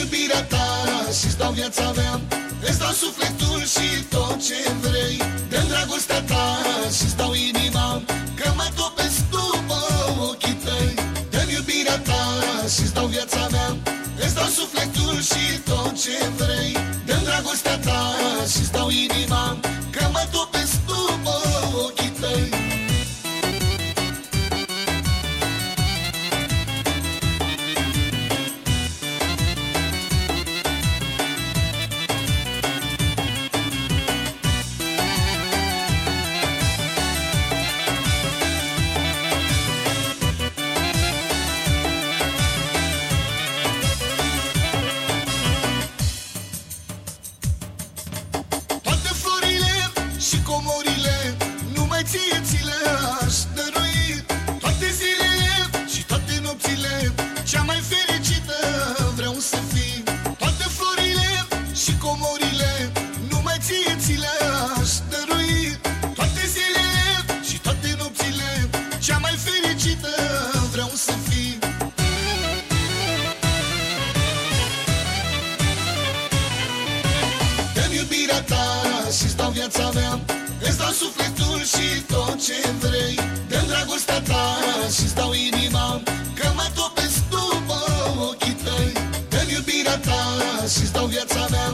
iubirea ta și-ți dau viața mea. Îți dau sufletul și tot ce vrei. De dragostea ta și-ți dau inima Că mă topesc după ochii tăi. De iubirea ta și-ți dau viața mea. Îți dau sufletul și tot ce vrei. De dragostea ta fericită vreau să fii Dăm iubirea ta și stau viața mea. Îți dau sufletul și tot ce vrei. Dăm dragostea ta și stau inima. Că mă topesc după ochii tăi. Dăm iubirea ta și stau viața mea.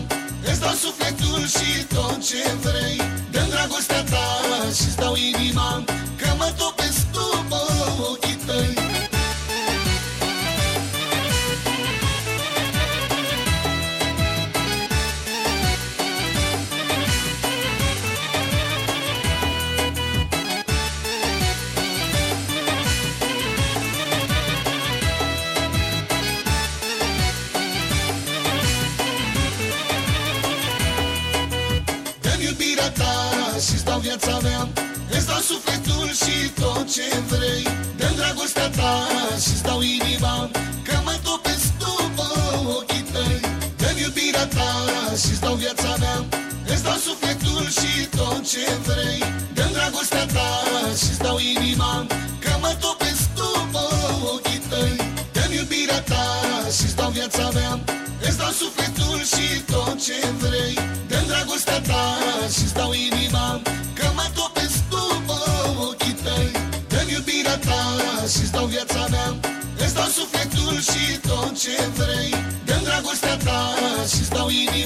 Îți dau sufletul și tot ce vrei. Dăm dragostea ta și stau inima. Că mă iubirea ta și stau viața mea. Îți dau sufletul și tot ce vrei. Dăm dragostea ta și stau inima Că mă topesc după ochii tăi. Dăm iubirea ta și stau viața mea. Îți dau sufletul și tot ce vrei. Dăm dragostea ta și stau inima Că mă topesc după ochii tăi. Dăm iubirea ta și stau viața mea. Îți dau sufletul și tot ce vrei iubirea ta și-ți dau viața mea. Îți dau sufletul și tot ce vrei. Dăm dragostea ta și-ți dau inima.